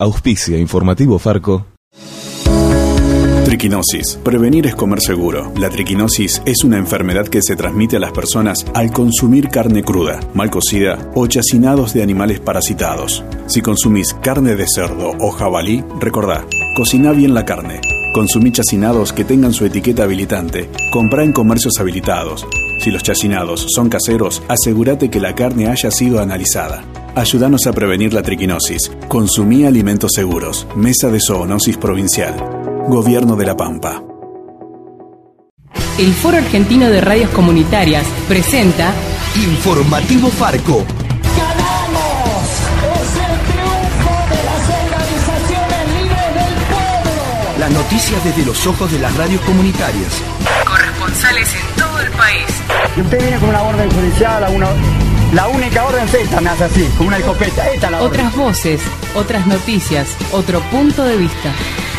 Auspicia Informativo Farco. Triquinosis. Prevenir es comer seguro. La triquinosis es una enfermedad que se transmite a las personas al consumir carne cruda, mal cocida o chacinados de animales parasitados. Si consumís carne de cerdo o jabalí, recordá, cocina bien la carne. Consumí chacinados que tengan su etiqueta habilitante. Comprá en comercios habilitados. Si los chacinados son caseros, asegúrate que la carne haya sido analizada. Ayúdanos a prevenir la triquinosis. Consumí alimentos seguros. Mesa de Zoonosis Provincial. Gobierno de la Pampa. El Foro Argentino de Radios Comunitarias presenta Informativo Farco. ¡Ganamos! ¡Es el triunfo de las organizaciones libres del pueblo! Las noticias desde los ojos de las radios comunitarias. corresponsales en todo el país. Y usted viene con una orden judicial, a una, la única orden es esta, me hace así, con una escopeta. Esta es la orden. Otras voces, otras noticias, otro punto de vista.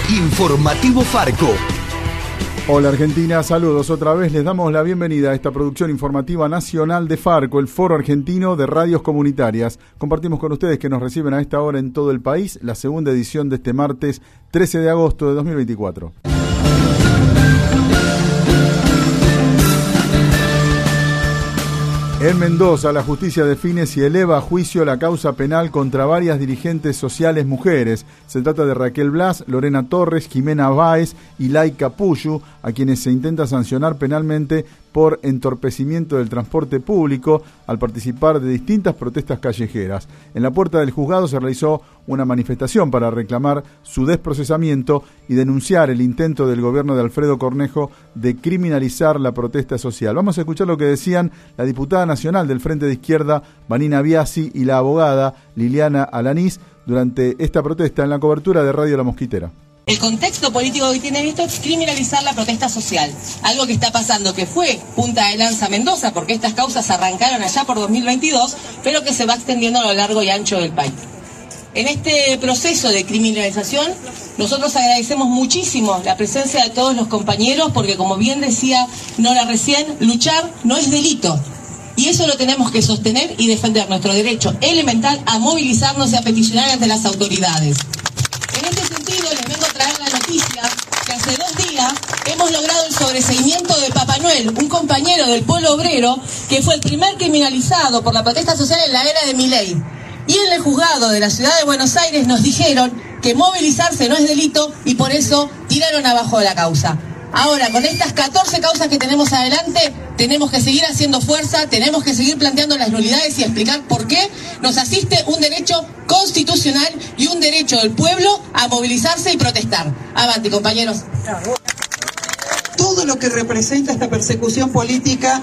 Informativo Farco. Hola Argentina, saludos otra vez. Les damos la bienvenida a esta producción informativa nacional de Farco, el Foro Argentino de Radios Comunitarias. Compartimos con ustedes que nos reciben a esta hora en todo el país la segunda edición de este martes 13 de agosto de 2024. En Mendoza, la justicia define si eleva a juicio la causa penal contra varias dirigentes sociales mujeres. Se trata de Raquel Blas, Lorena Torres, Jimena Báez y Laika Puyu, a quienes se intenta sancionar penalmente por entorpecimiento del transporte público al participar de distintas protestas callejeras. En la puerta del juzgado se realizó una manifestación para reclamar su desprocesamiento y denunciar el intento del gobierno de Alfredo Cornejo de criminalizar la protesta social. Vamos a escuchar lo que decían la diputada nacional del Frente de Izquierda, Vanina Biasi, y la abogada Liliana Alanís durante esta protesta en la cobertura de Radio La Mosquitera. El contexto político que tiene esto es criminalizar la protesta social. Algo que está pasando que fue punta de lanza Mendoza, porque estas causas arrancaron allá por 2022, pero que se va extendiendo a lo largo y ancho del país. En este proceso de criminalización, nosotros agradecemos muchísimo la presencia de todos los compañeros, porque como bien decía Nora recién, luchar no es delito. Y eso lo tenemos que sostener y defender nuestro derecho elemental a movilizarnos y a peticionar ante las autoridades. En este sentido, les vengo a traer la noticia hace dos días hemos logrado el sobreseimiento de Papá Noel, un compañero del pueblo obrero que fue el primer criminalizado por la protesta social en la era de Miley. Y en el juzgado de la ciudad de Buenos Aires nos dijeron que movilizarse no es delito y por eso tiraron abajo la causa. Ahora, con estas 14 causas que tenemos adelante, tenemos que seguir haciendo fuerza, tenemos que seguir planteando las nulidades y explicar por qué nos asiste un derecho constitucional y un derecho del pueblo a movilizarse y protestar. Avante, compañeros. Todo lo que representa esta persecución política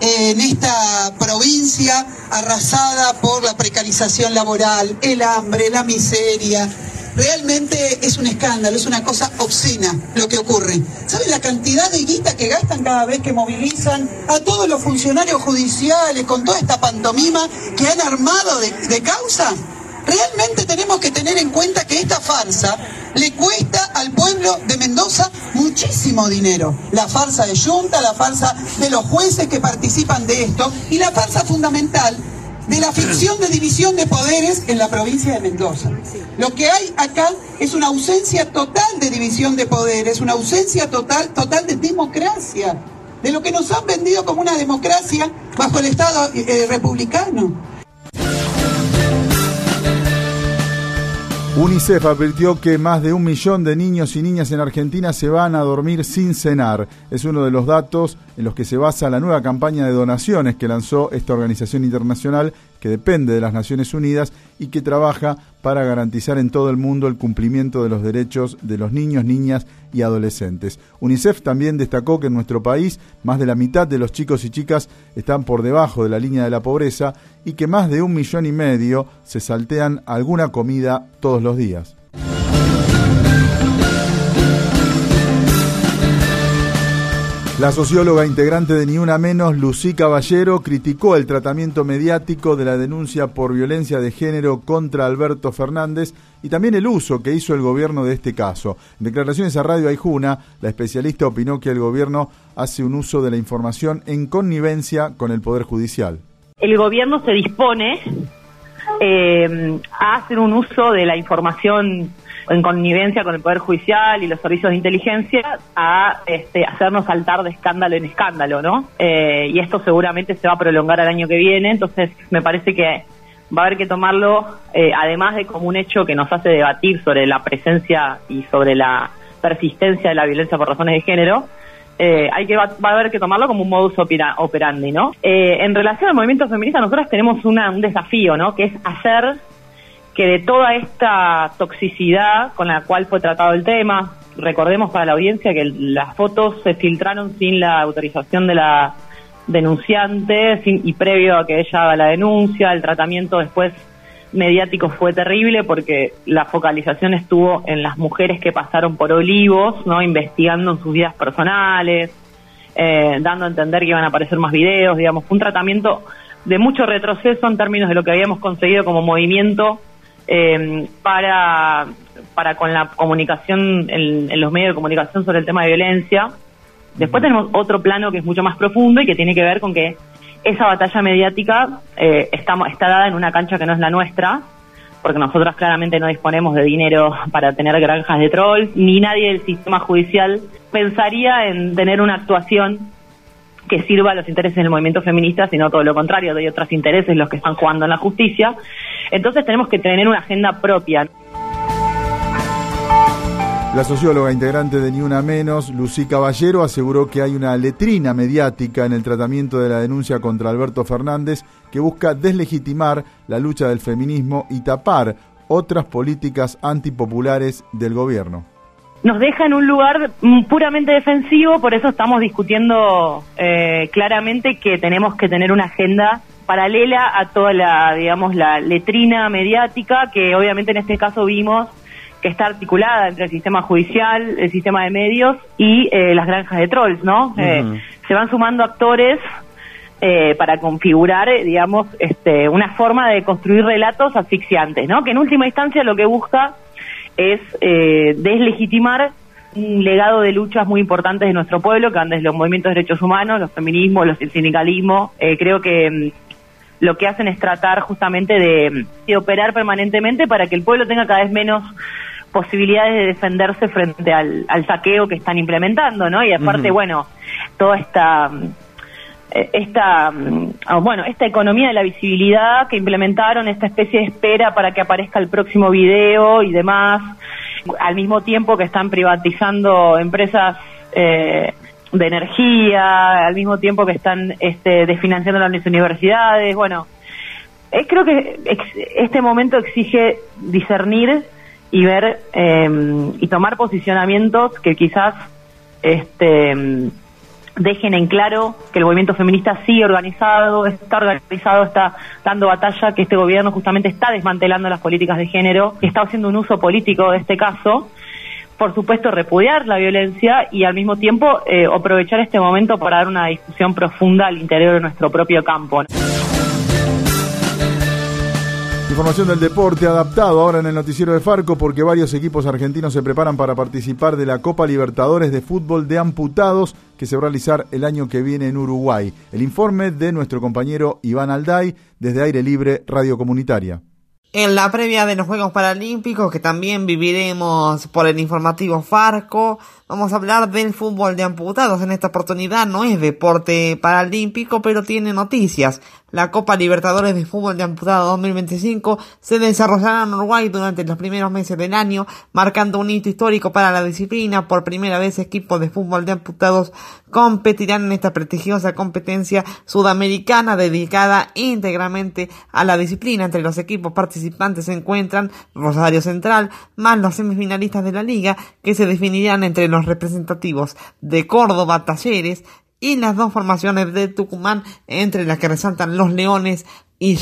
en esta provincia arrasada por la precarización laboral, el hambre, la miseria, realmente es un escándalo, es una cosa obscena lo que ocurre. ¿Saben la cantidad de guita que gastan cada vez que movilizan a todos los funcionarios judiciales con toda esta pantomima que han armado de, causa? Realmente tenemos que tener en cuenta que esta farsa le cuesta al pueblo de Mendoza muchísimo dinero. La farsa de Junta, la farsa de los jueces que participan de esto y la farsa fundamental de la ficción de división de poderes en la provincia de Mendoza. Lo que hay acá es una ausencia total de división de poderes, una ausencia total, total de democracia, de lo que nos han vendido como una democracia bajo el Estado eh, republicano. UNICEF advirtió que más de un millón de niños y niñas en Argentina se van a dormir sin cenar. Es uno de los datos en los que se basa la nueva campaña de donaciones que lanzó esta organización internacional que depende de las Naciones Unidas y que trabaja para garantizar en todo el mundo el cumplimiento de los derechos de los niños, niñas y adolescentes. UNICEF también destacó que en nuestro país más de la mitad de los chicos y chicas están por debajo de la línea de la pobreza y que más de un millón y medio se saltean alguna comida todos los días. La socióloga integrante de Ni Una Menos, Lucy Caballero, criticó el tratamiento mediático de la denuncia por violencia de género contra Alberto Fernández y también el uso que hizo el gobierno de este caso. En declaraciones a Radio Aijuna, la especialista opinó que el gobierno hace un uso de la información en connivencia con el Poder Judicial. El gobierno se dispone eh, a hacer un uso de la información en connivencia con el Poder Judicial y los servicios de inteligencia a este, hacernos saltar de escándalo en escándalo, ¿no? Eh, y esto seguramente se va a prolongar al año que viene, entonces me parece que va a haber que tomarlo, eh, además de como un hecho que nos hace debatir sobre la presencia y sobre la persistencia de la violencia por razones de género, eh, hay que va, va, a haber que tomarlo como un modus operandi, ¿no? Eh, en relación al movimiento feminista, nosotros tenemos una, un desafío, ¿no? Que es hacer que de toda esta toxicidad con la cual fue tratado el tema, recordemos para la audiencia que las fotos se filtraron sin la autorización de la denunciante sin, y previo a que ella haga la denuncia, el tratamiento después mediático fue terrible porque la focalización estuvo en las mujeres que pasaron por Olivos, ¿no? investigando en sus vidas personales, eh, dando a entender que iban a aparecer más videos, digamos, fue un tratamiento de mucho retroceso en términos de lo que habíamos conseguido como movimiento eh, para, para con la comunicación en, en, los medios de comunicación sobre el tema de violencia. Después tenemos otro plano que es mucho más profundo y que tiene que ver con que esa batalla mediática eh, está, está dada en una cancha que no es la nuestra, porque nosotros claramente no disponemos de dinero para tener granjas de trolls, ni nadie del sistema judicial pensaría en tener una actuación que sirva a los intereses del movimiento feminista, sino todo lo contrario, hay otros intereses los que están jugando en la justicia. Entonces tenemos que tener una agenda propia. La socióloga integrante de Ni Una Menos, Lucy Caballero, aseguró que hay una letrina mediática en el tratamiento de la denuncia contra Alberto Fernández que busca deslegitimar la lucha del feminismo y tapar otras políticas antipopulares del gobierno. Nos deja en un lugar puramente defensivo, por eso estamos discutiendo eh, claramente que tenemos que tener una agenda paralela a toda la, digamos, la letrina mediática que obviamente en este caso vimos que está articulada entre el sistema judicial, el sistema de medios y eh, las granjas de trolls, ¿no? Uh -huh. eh, se van sumando actores eh, para configurar, eh, digamos, este, una forma de construir relatos asfixiantes, ¿no? Que en última instancia lo que busca es eh, deslegitimar un legado de luchas muy importantes de nuestro pueblo, que van desde los movimientos de derechos humanos, los feminismos, los, el sindicalismo. creo que mm, lo que hacen es tratar justamente de, de operar permanentemente para que el pueblo tenga cada vez menos posibilidades de defenderse frente al, al saqueo que están implementando, ¿no? Y aparte, uh -huh. bueno, toda esta esta bueno esta economía de la visibilidad que implementaron esta especie de espera para que aparezca el próximo video y demás al mismo tiempo que están privatizando empresas eh, de energía al mismo tiempo que están este, desfinanciando las universidades bueno eh, creo que este momento exige discernir y ver eh, y tomar posicionamientos que quizás este dejen en claro que el movimiento feminista sigue organizado, está organizado, está dando batalla, que este gobierno justamente está desmantelando las políticas de género, que está haciendo un uso político de este caso. Por supuesto, repudiar la violencia y al mismo tiempo eh, aprovechar este momento para dar una discusión profunda al interior de nuestro propio campo. Información del deporte adaptado ahora en el noticiero de Farco porque varios equipos argentinos se preparan para participar de la Copa Libertadores de Fútbol de Amputados que se va a realizar el año que viene en Uruguay. El informe de nuestro compañero Iván Alday desde Aire Libre Radio Comunitaria. En la previa de los Juegos Paralímpicos, que también viviremos por el informativo Farco, vamos a hablar del fútbol de amputados. En esta oportunidad no es deporte paralímpico, pero tiene noticias. La Copa Libertadores de Fútbol de Amputados 2025 se desarrollará en Uruguay durante los primeros meses del año, marcando un hito histórico para la disciplina. Por primera vez equipos de fútbol de amputados competirán en esta prestigiosa competencia sudamericana dedicada íntegramente a la disciplina. Entre los equipos participantes se encuentran Rosario Central, más los semifinalistas de la liga, que se definirán entre los representativos de Córdoba, Talleres, y las dos formaciones de Tucumán, entre las que resaltan los Leones y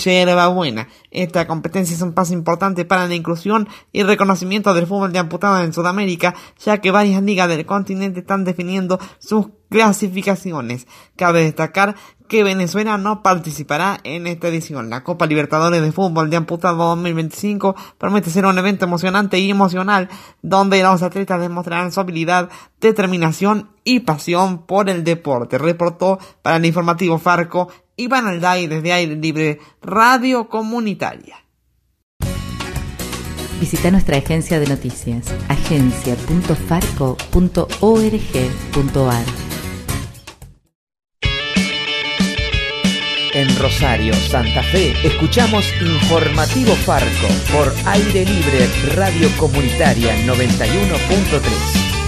Buena. Esta competencia es un paso importante para la inclusión y reconocimiento del fútbol de amputados en Sudamérica, ya que varias ligas del continente están definiendo sus clasificaciones. Cabe destacar que Venezuela no participará en esta edición. La Copa Libertadores de Fútbol de Amputados 2025 promete ser un evento emocionante y emocional donde los atletas demostrarán su habilidad, determinación y pasión por el deporte. Reportó para el informativo Farco Iván Alday desde Aire Libre Radio Comunitaria. Visita nuestra agencia de noticias, agencia.farco.org.ar. En Rosario, Santa Fe, escuchamos Informativo Farco por Aire Libre Radio Comunitaria 91.3.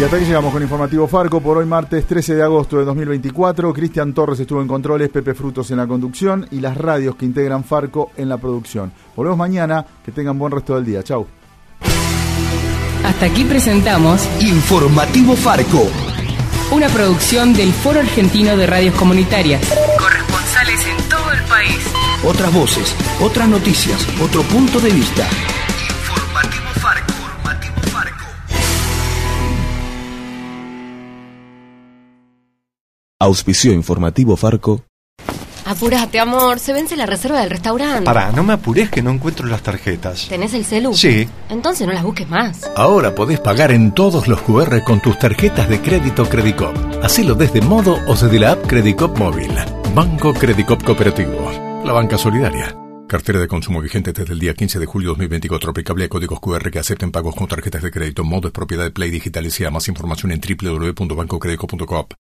Y hasta aquí llegamos con Informativo Farco por hoy martes 13 de agosto de 2024. Cristian Torres estuvo en controles, Pepe Frutos en la conducción y las radios que integran Farco en la producción. Volvemos mañana, que tengan buen resto del día. Chau. Hasta aquí presentamos Informativo Farco. Una producción del Foro Argentino de Radios Comunitarias. Corresponsales en todo el país. Otras voces, otras noticias, otro punto de vista. Auspicio informativo Farco. Apúrate, amor, se vence la reserva del restaurante. Pará, no me apures que no encuentro las tarjetas. ¿Tenés el celu? Sí. Entonces no las busques más. Ahora podés pagar en todos los QR con tus tarjetas de crédito Credicop. Hacelo desde modo o desde la app Credicop móvil. Banco Credicop Cooperativo. La banca solidaria. Cartera de consumo vigente desde el día 15 de julio 2024. Aplicable a códigos QR que acepten pagos con tarjetas de crédito. Modo es propiedad de Play Digital y sea más información en www.bancocredico.coop.